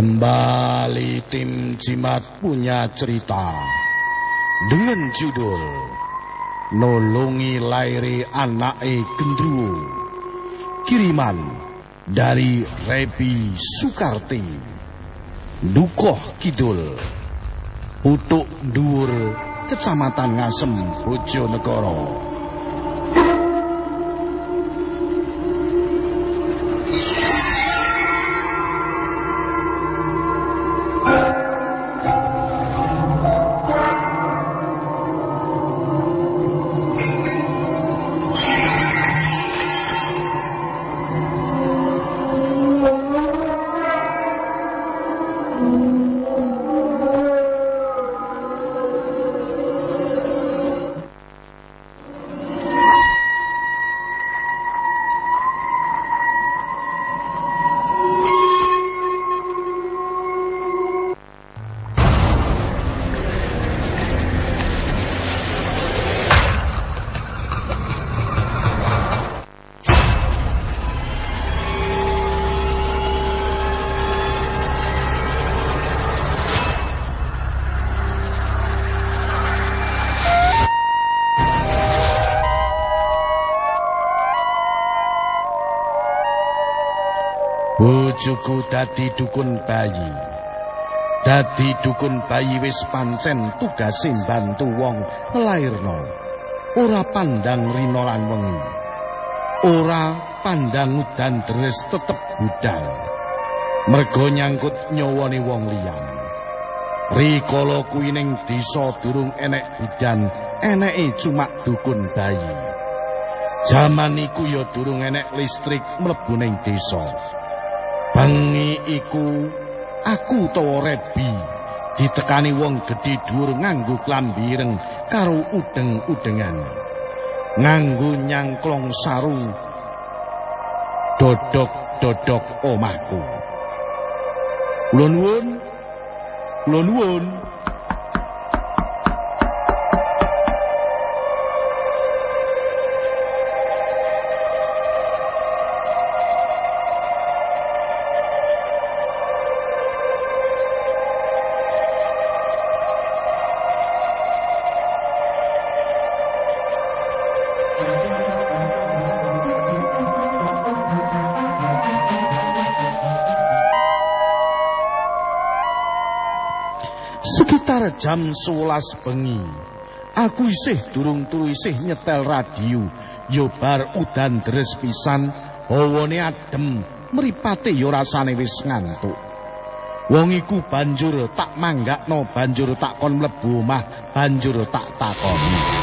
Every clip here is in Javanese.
kembali tim Jimat punya cerita dengan judul Nolongi Lairi Anake Gendruwo. Kiriman dari Rebi Sukarti. Dukoh Kidul. Putuk Dhuwur Kecamatan Ngasem Bojonegoro. Bojoku dadi dukun bayi. Dadi dukun bayi wis pancen tugase bantu wong nglairno. Ora pandang rina lan wengi. Ora pandang udan deres tetep budal. Mergo nyangkut nyawane wong liyan. Rikala kuwi ning desa durung enek bidan, eneke cuma dukun bayi. Jaman iku ya durung enek listrik mlebu ning desa. Bengi iku aku tawa rebi ditekani wong gedhe dhuwur nganggo klambi ireng karo udeng-udengan. Nganggo nyangklong sarung dodok-dodok omahku. Kula nuwun. Kula nuwun. Sekitar jam 11 bengi, aku isih durung turu isih nyetel radio. Yo bar udan deres pisan, hawane adem, mripate yo rasane wis ngantuk. Wong iku banjur tak manggakno, banjur tak kon mlebu omah, banjur tak takoni.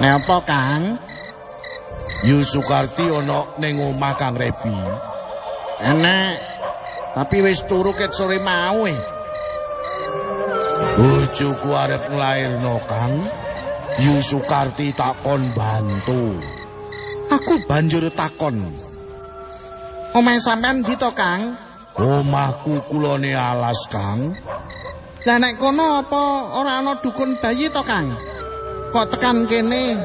Napa, Kang? Yu Sukarti ana ning omah Kang Rebi. Enak. Tapi wis turu ket sore mau e. Bojoku arep nglairno, Kang. Yu Sukarti takon bantu. Aku banjur takon. Omah sampean ndi to, Kang? Omahku kulone alas, Kang. Lah nek kono apa ora ana dukun bayi to, Kang? Kok tekan kene?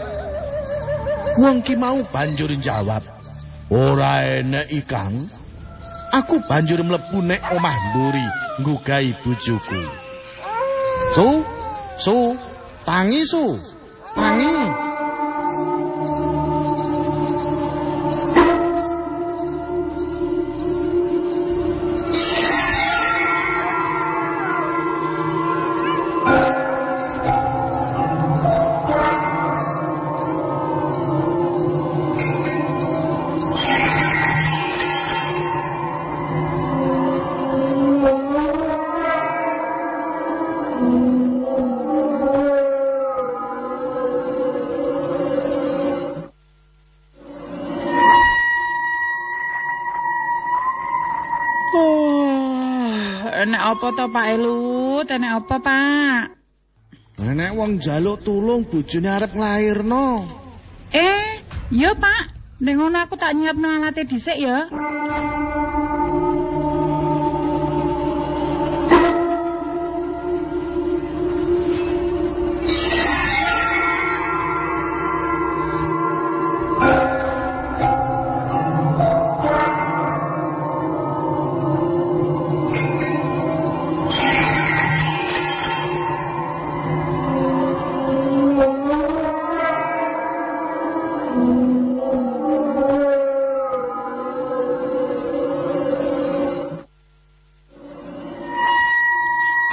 Wong ki mau banjur jawab. Ora enek ikang. Aku banjur mlebu nek omah mburi nggugahi bojoku. Su, su, tangi su. Tangi. To Pak Elut? Enek apa, Pak? Nek wong njaluk tulung bojone arep nglairno. Eh, iya, Pak. Ning ngono aku tak nyiapno alate dhisik ya.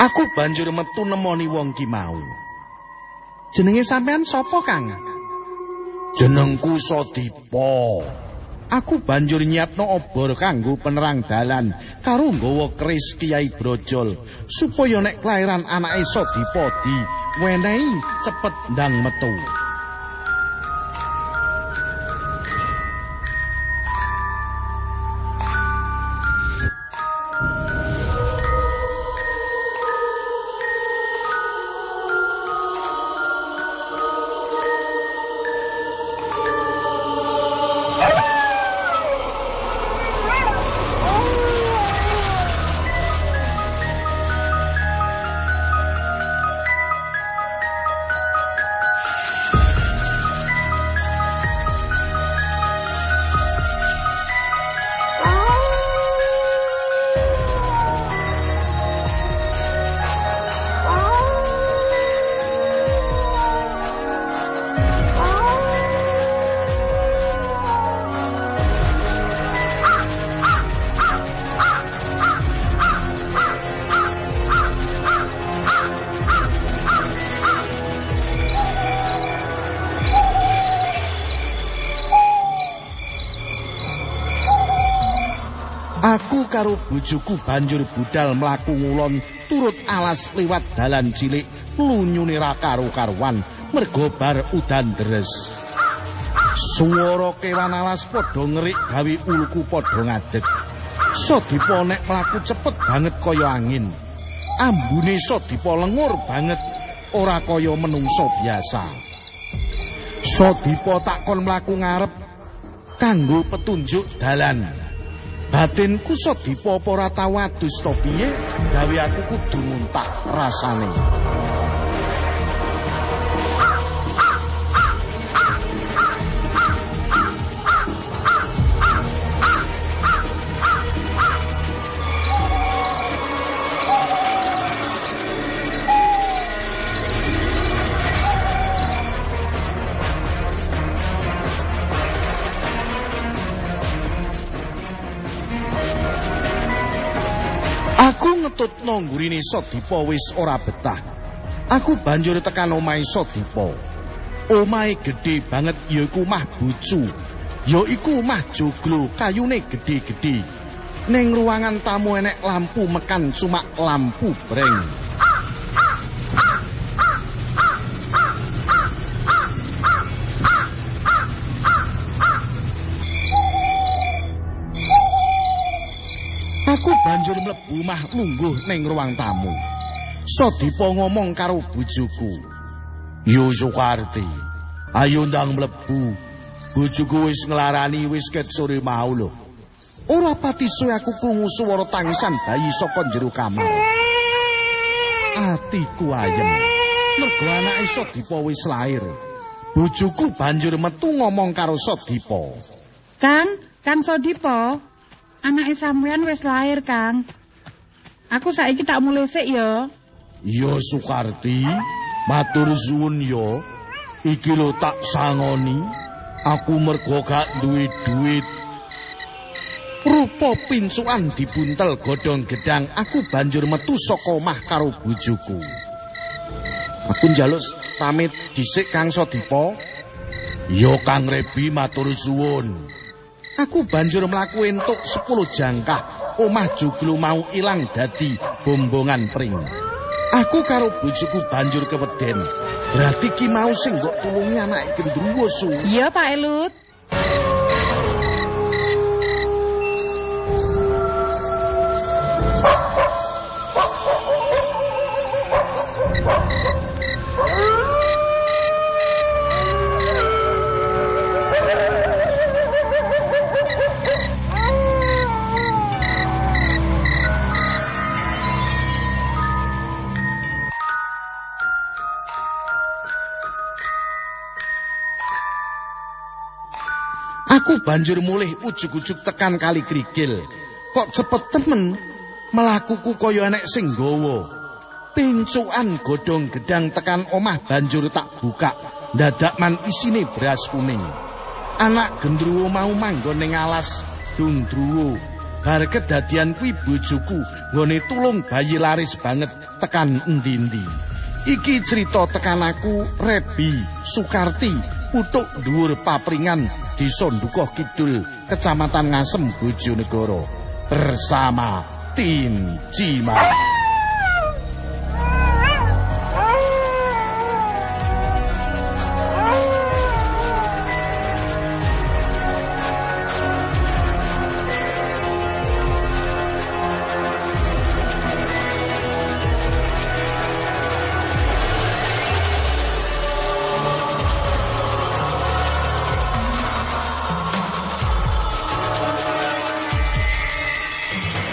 Aku banjur metu nemoni wong ki mau. Jenenge sampean sapa, Kang? Jenengku Sodipo. Aku banjur nyiapno obor kanggo penerang dalan karo nggawa keris Kiai Brojol supaya nek kelahiran anake Sodipo di wenehi cepet ndang metu. Karo bojoku banjur budal mlaku ngulon turut alas liwat dalan cilik lunyune ra karo-karuan mergo bar udan deres. Swara kewan alas padha ngerik gawe uluku padha ngadeg. Sodipo nek mlaku cepet banget kaya angin. Ambune Sodipo lengur banget ora kaya menungso biasa. Sodipo takon mlaku ngarep kanggo petunjuk dalan. Batinku Sodipo apa ora tau adus to piye gawe aku kudu muntah rasane. Aku ngetutno nggurine Sodipo wis ora betah. Aku banjur tekan omahe Sodipo. Omahe gedhe banget yaiku omah bucu. Yaiku omah joglo, kayune gedhe-gedhe. Ning ruangan tamu enek lampu mekan cuma lampu breng. Aku banjur mlebu omah lungguh ning ruang tamu. Sodipo ngomong karo bojoku. Yo Sukarti, ayo ndang mlebu. Bojoku wis nglarani wis ket sore mau lho. Ora pati suwe aku krungu swara tangisan bayi saka jero kamar. Atiku ayem. Mergo anake Sodipo wis lair. Bojoku banjur metu ngomong karo Sodipo. Kang, Kang Sodipo. Anake sampean wis lahir, Kang. Aku saiki tak mulih sik ya. Ya Sukarti, matur suwun ya. Iki lho tak sangoni. Aku mergo gak duwe duit. Rupa pincukan dibuntel godhong gedang, aku banjur metu saka omah karo bojoku. Aku njaluk pamit dhisik Kang Sodipo. Ya Kang Rebi matur suwun. Aku banjur mlaku entuk 10 jangkah. Omah joglo mau ilang dadi bombongan pring. Aku karo bojoku banjur keweden. Berarti ki mau sing mbok tulungi anake gendruwo su. Iya, Pak Elut. Aku banjur mulih ujug-ujug tekan kali krigil. Kok cepet temen melakuku kaya enek sing gawa. Pincukan godhong gedang tekan omah banjur tak buka. Dadak man isine beras kuning. Anak gendruwo mau manggon ning alas dundruwo. Bar kedadian kuwi bojoku nggone tulung bayi laris banget tekan endi-endi. Iki cerita tekan aku Rebi Sukarti utuk dhuwur papringan Desa Dukuh Kidul Kecamatan Ngasem Bojonegoro bersama tim Cimak.